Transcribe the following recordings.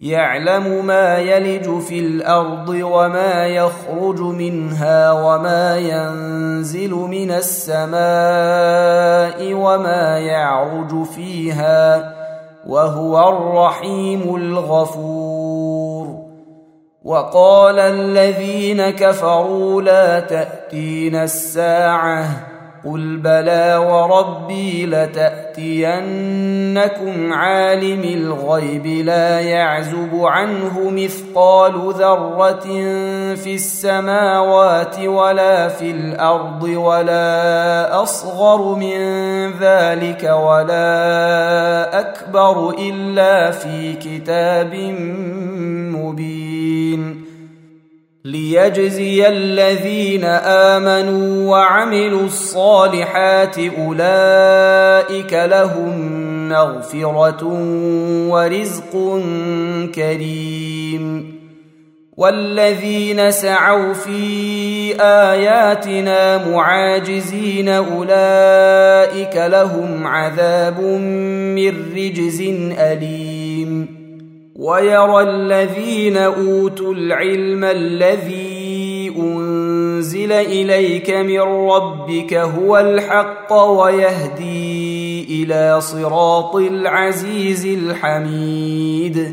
يعلم ما يلج في الأرض وما يخرج منها وما ينزل من السماء وما يعرج فيها وهو الرحيم الغفور. وقال الذين كفروا لا تاتين الساعة قل بلى وربي لتاتينكم عالم الغيب لا يعزب عنه مثقال ذره في السماوات ولا في الأرض ولا اصغر من ذلك ولا اكبر الا في كتاب مبين ليجزي الذين امنوا وعملوا الصالحات اولئك لهم مغفره ورزق كريم والذين سعوا في اياتنا معاجزين اولئك لهم عذاب من رجز اليم ويرى الذين أوتوا العلم الذي أنزل إليك من ربك هو الحق ويهدي إلى صراط العزيز الحميد.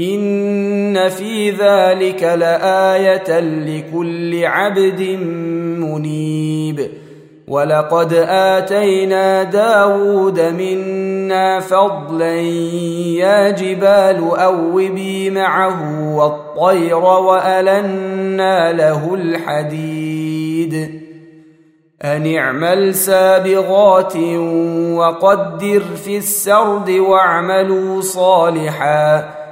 ان في ذلك لايه لكل عبد منيب ولقد اتينا داود منا فضلا يا جبال اوبي معه والطير والنا له الحديد ان اعمل سابغات وقدر في السرد واعملوا صالحا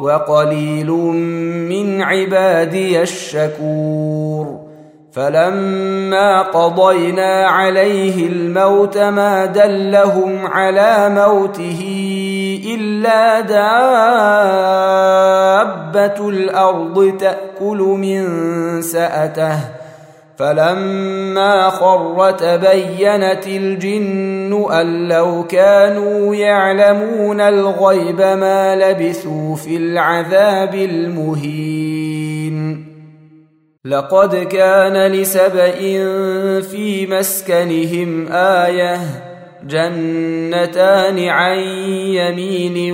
وقليل من عبادي الشكور فلما قضينا عليه الموت ما دلهم على موته إلا دابة الأرض تأكل من سأته فلما خر تبينت الجن أن لو كانوا يعلمون الغيب ما لبثوا في العذاب المهين. لقد كان لسبأ في مسكنهم آية جنتان عن يمين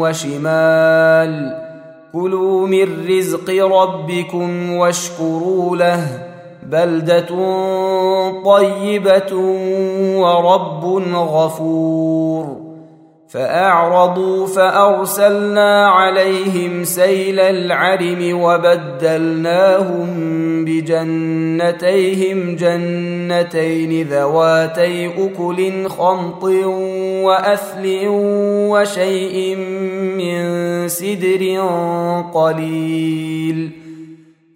وشمال. كلوا من رزق ربكم واشكروا له بلده طيبه ورب غفور فاعرضوا فارسلنا عليهم سيل العرم وبدلناهم بجنتيهم جنتين ذواتي اكل خمط واثل وشيء من سدر قليل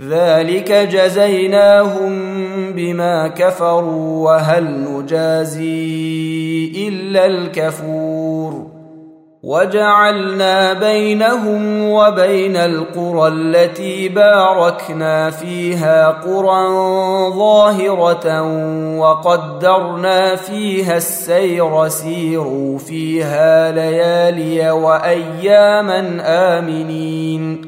ذلك جزيناهم بما كفروا وهل نجازي إلا الكفور. وجعلنا بينهم وبين القرى التي باركنا فيها قرى ظاهرة وقدرنا فيها السير سيروا فيها ليالي وأياما آمنين.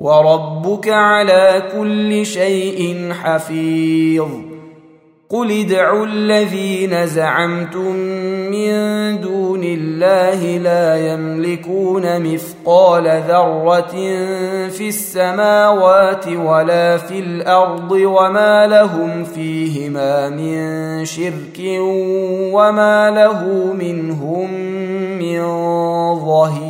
وربك على كل شيء حفيظ. قل ادعوا الذين زعمتم من دون الله لا يملكون مثقال ذرة في السماوات ولا في الأرض وما لهم فيهما من شرك وما له منهم من ظهير.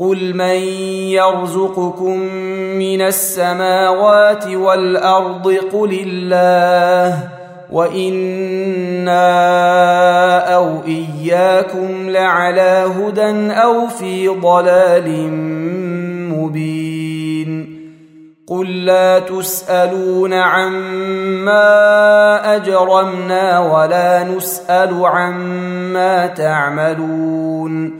قل من يرزقكم من السماوات والارض قل الله وأنا أو اياكم لعلى هدى أو في ضلال مبين قل لا تسالون عما اجرمنا ولا نسال عما تعملون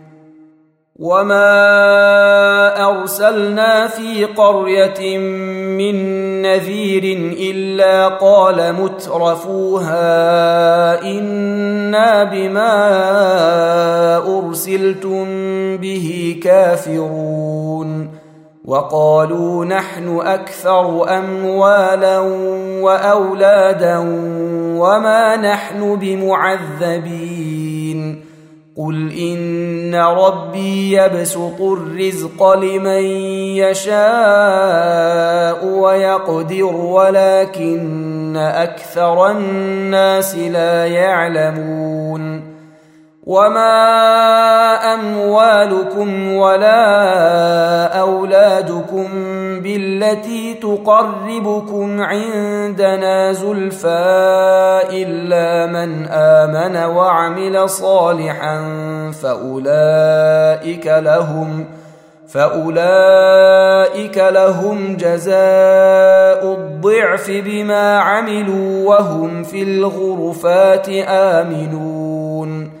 وما ارسلنا في قريه من نذير الا قال مترفوها أنا بما ارسلتم به كافرون وقالوا نحن أكثر اموالا واولادا وما نحن بمعذبين قل ان ربي يبسط الرزق لمن يشاء ويقدر ولكن أكثر الناس لا يعلمون وما اموالكم ولا اولادكم بالتي تقربكم عندنا زلفى الا من امن وعمل صالحا فاولئك لهم فاولئك لهم جزاء الضعف بما عملوا وهم في الغرفات امنون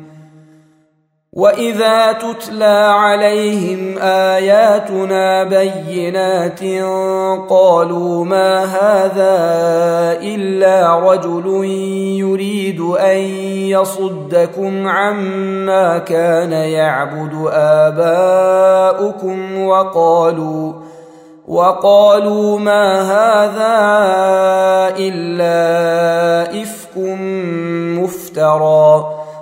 واذا تتلى عليهم اياتنا بينات قالوا ما هذا الا رجل يريد ان يصدكم عما كان يعبد اباؤكم وقالوا وقالوا ما هذا الا افك مفترى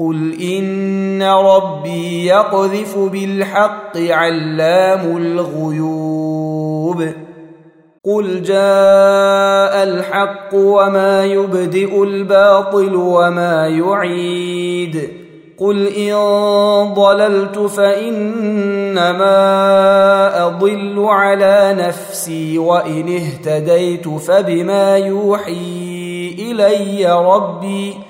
قل ان ربي يقذف بالحق علام الغيوب قل جاء الحق وما يبدئ الباطل وما يعيد قل ان ضللت فانما اضل على نفسي وان اهتديت فبما يوحي الي ربي